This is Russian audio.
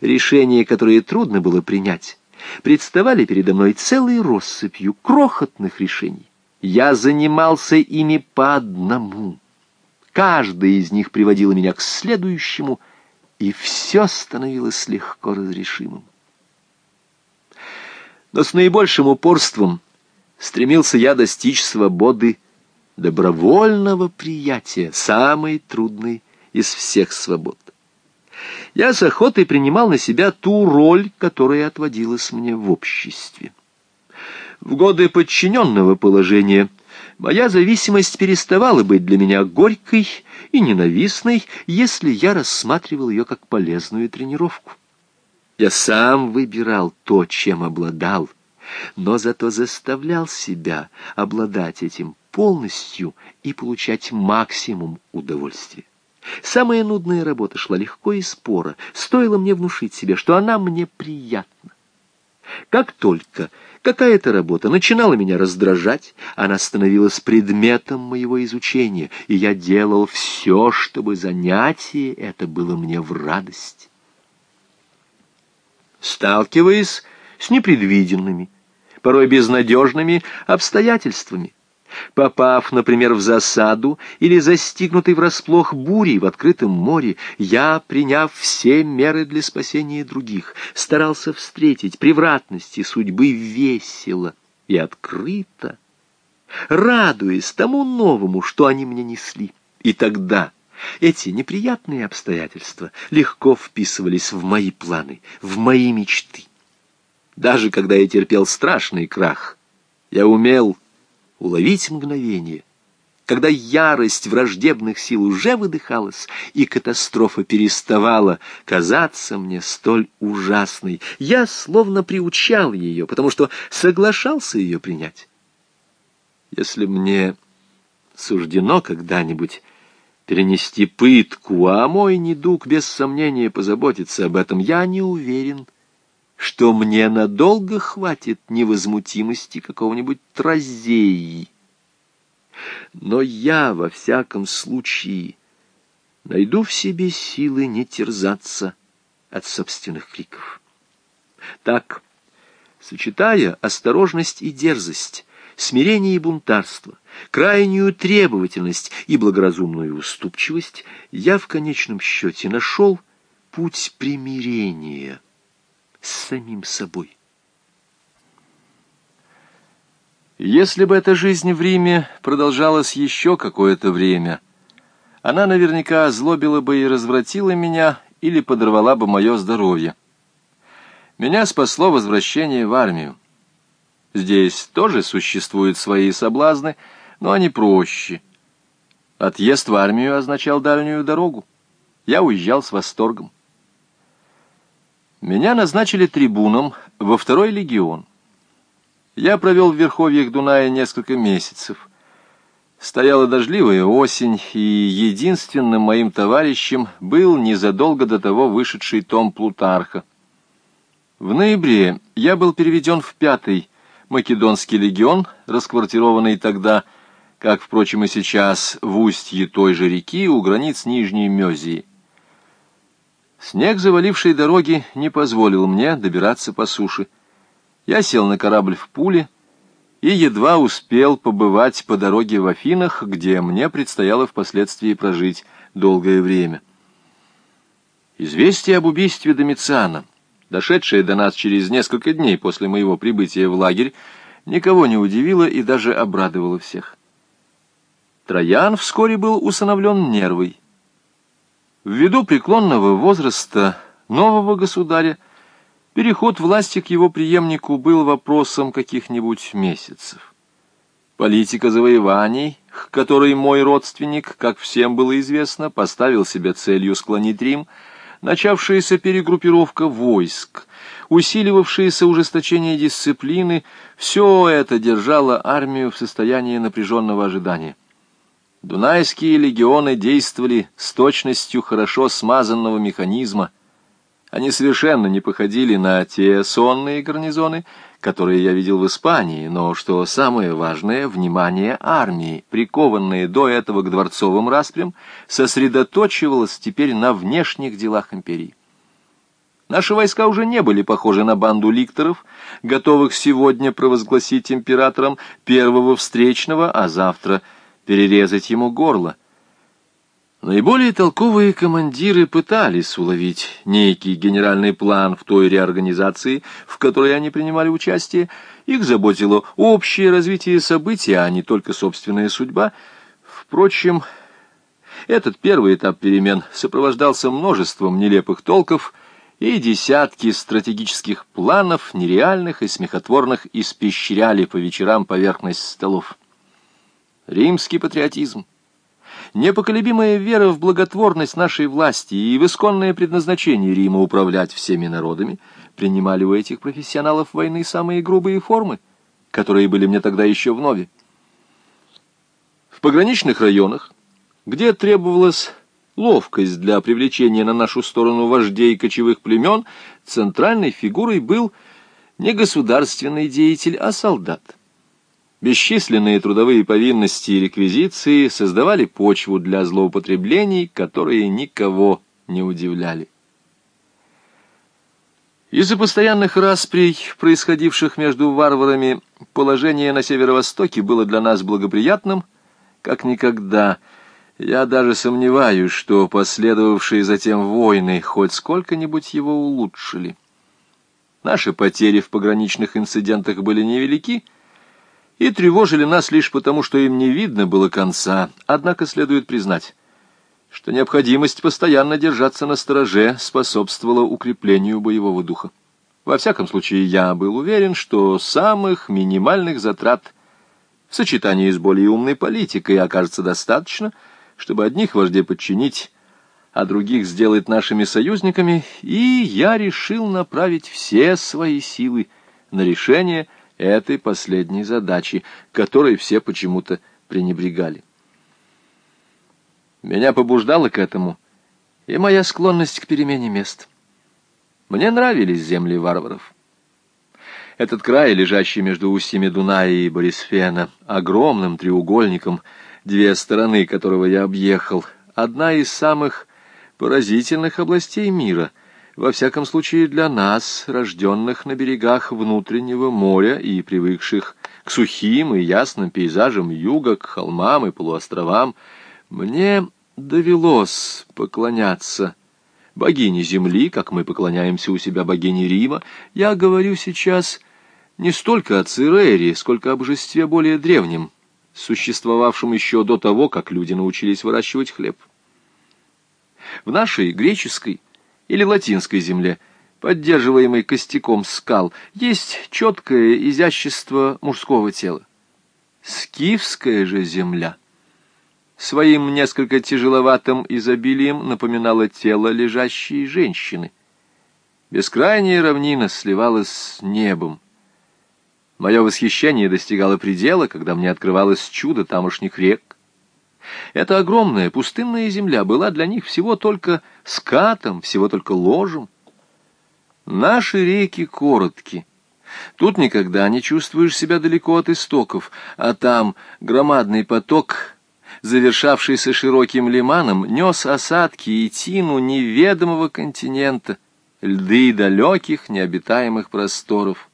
решения, которые трудно было принять, представали передо мной целой россыпью крохотных решений. Я занимался ими по одному. Каждая из них приводила меня к следующему, и все становилось легко разрешимым. Но с наибольшим упорством стремился я достичь свободы добровольного приятия, самой трудной из всех свобод. Я с охотой принимал на себя ту роль, которая отводилась мне в обществе. В годы подчиненного положения моя зависимость переставала быть для меня горькой и ненавистной, если я рассматривал ее как полезную тренировку. Я сам выбирал то, чем обладал, но зато заставлял себя обладать этим полностью и получать максимум удовольствия. Самая нудная работа шла легко и споро, стоило мне внушить себе, что она мне приятна. Как только какая-то работа начинала меня раздражать, она становилась предметом моего изучения, и я делал все, чтобы занятие это было мне в радость. Сталкиваясь с непредвиденными, порой безнадежными обстоятельствами, Попав, например, в засаду или застигнутый врасплох бурей в открытом море, я, приняв все меры для спасения других, старался встретить превратности судьбы весело и открыто, радуясь тому новому, что они мне несли. И тогда эти неприятные обстоятельства легко вписывались в мои планы, в мои мечты. Даже когда я терпел страшный крах, я умел уловить мгновение, когда ярость враждебных сил уже выдыхалась, и катастрофа переставала казаться мне столь ужасной. Я словно приучал ее, потому что соглашался ее принять. Если мне суждено когда-нибудь перенести пытку, а мой недуг без сомнения позаботится об этом, я не уверен, что мне надолго хватит невозмутимости какого-нибудь тразеи. Но я, во всяком случае, найду в себе силы не терзаться от собственных криков. Так, сочетая осторожность и дерзость, смирение и бунтарство, крайнюю требовательность и благоразумную уступчивость, я в конечном счете нашел путь примирения — самим собой. Если бы эта жизнь в Риме продолжалась еще какое-то время, она наверняка озлобила бы и развратила меня или подорвала бы мое здоровье. Меня спасло возвращение в армию. Здесь тоже существуют свои соблазны, но они проще. Отъезд в армию означал дальнюю дорогу. Я уезжал с восторгом. Меня назначили трибуном во второй легион. Я провел в верховьях Дуная несколько месяцев. Стояла дождливая осень, и единственным моим товарищем был незадолго до того вышедший том Плутарха. В ноябре я был переведен в пятый Македонский легион, расквартированный тогда, как, впрочем, и сейчас, в устье той же реки у границ Нижней Мезии. Снег, заваливший дороги, не позволил мне добираться по суше. Я сел на корабль в Пуле и едва успел побывать по дороге в Афинах, где мне предстояло впоследствии прожить долгое время. Известие об убийстве Домициана, дошедшее до нас через несколько дней после моего прибытия в лагерь, никого не удивило и даже обрадовало всех. Троян вскоре был усыновлен нервой, Ввиду преклонного возраста нового государя, переход власти к его преемнику был вопросом каких-нибудь месяцев. Политика завоеваний, к которой мой родственник, как всем было известно, поставил себе целью склонить Рим, начавшаяся перегруппировка войск, усиливавшееся ужесточение дисциплины, все это держало армию в состоянии напряженного ожидания. Дунайские легионы действовали с точностью хорошо смазанного механизма. Они совершенно не походили на те сонные гарнизоны, которые я видел в Испании, но, что самое важное, внимание армии, прикованное до этого к дворцовым распрям, сосредоточивалось теперь на внешних делах империи. Наши войска уже не были похожи на банду ликторов, готовых сегодня провозгласить императором первого встречного, а завтра перерезать ему горло. Наиболее толковые командиры пытались уловить некий генеральный план в той реорганизации, в которой они принимали участие. Их заботило общее развитие событий, а не только собственная судьба. Впрочем, этот первый этап перемен сопровождался множеством нелепых толков — и десятки стратегических планов, нереальных и смехотворных, испещряли по вечерам поверхность столов. Римский патриотизм, непоколебимая вера в благотворность нашей власти и в исконное предназначение Рима управлять всеми народами принимали у этих профессионалов войны самые грубые формы, которые были мне тогда еще вновь. В пограничных районах, где требовалось ловкость для привлечения на нашу сторону вождей кочевых племен, центральной фигурой был не государственный деятель, а солдат. Бесчисленные трудовые повинности и реквизиции создавали почву для злоупотреблений, которые никого не удивляли. Из-за постоянных расприй, происходивших между варварами, положение на северо-востоке было для нас благоприятным, как никогда – я даже сомневаюсь, что последовавшие затем войны хоть сколько-нибудь его улучшили. Наши потери в пограничных инцидентах были невелики и тревожили нас лишь потому, что им не видно было конца. Однако следует признать, что необходимость постоянно держаться на стороже способствовала укреплению боевого духа. Во всяком случае, я был уверен, что самых минимальных затрат в сочетании с более умной политикой окажется достаточно – чтобы одних вождей подчинить, а других сделать нашими союзниками, и я решил направить все свои силы на решение этой последней задачи, которой все почему-то пренебрегали. Меня побуждало к этому и моя склонность к перемене мест. Мне нравились земли варваров. Этот край, лежащий между устьями Дуная и Борисфена, огромным треугольником — две стороны которого я объехал, одна из самых поразительных областей мира, во всяком случае для нас, рожденных на берегах внутреннего моря и привыкших к сухим и ясным пейзажам юга, к холмам и полуостровам, мне довелось поклоняться богине Земли, как мы поклоняемся у себя богине Рима. Я говорю сейчас не столько о Церере, сколько о божестве более древнем, существовавшим еще до того, как люди научились выращивать хлеб. В нашей греческой или латинской земле, поддерживаемой костяком скал, есть четкое изящество мужского тела. Скифская же земля своим несколько тяжеловатым изобилием напоминала тело лежащей женщины. Бескрайняя равнина сливалась с небом, Мое восхищение достигало предела, когда мне открывалось чудо тамошних рек. Эта огромная пустынная земля была для них всего только скатом, всего только ложем. Наши реки коротки. Тут никогда не чувствуешь себя далеко от истоков, а там громадный поток, завершавшийся широким лиманом, нес осадки и тину неведомого континента, льды далеких необитаемых просторов.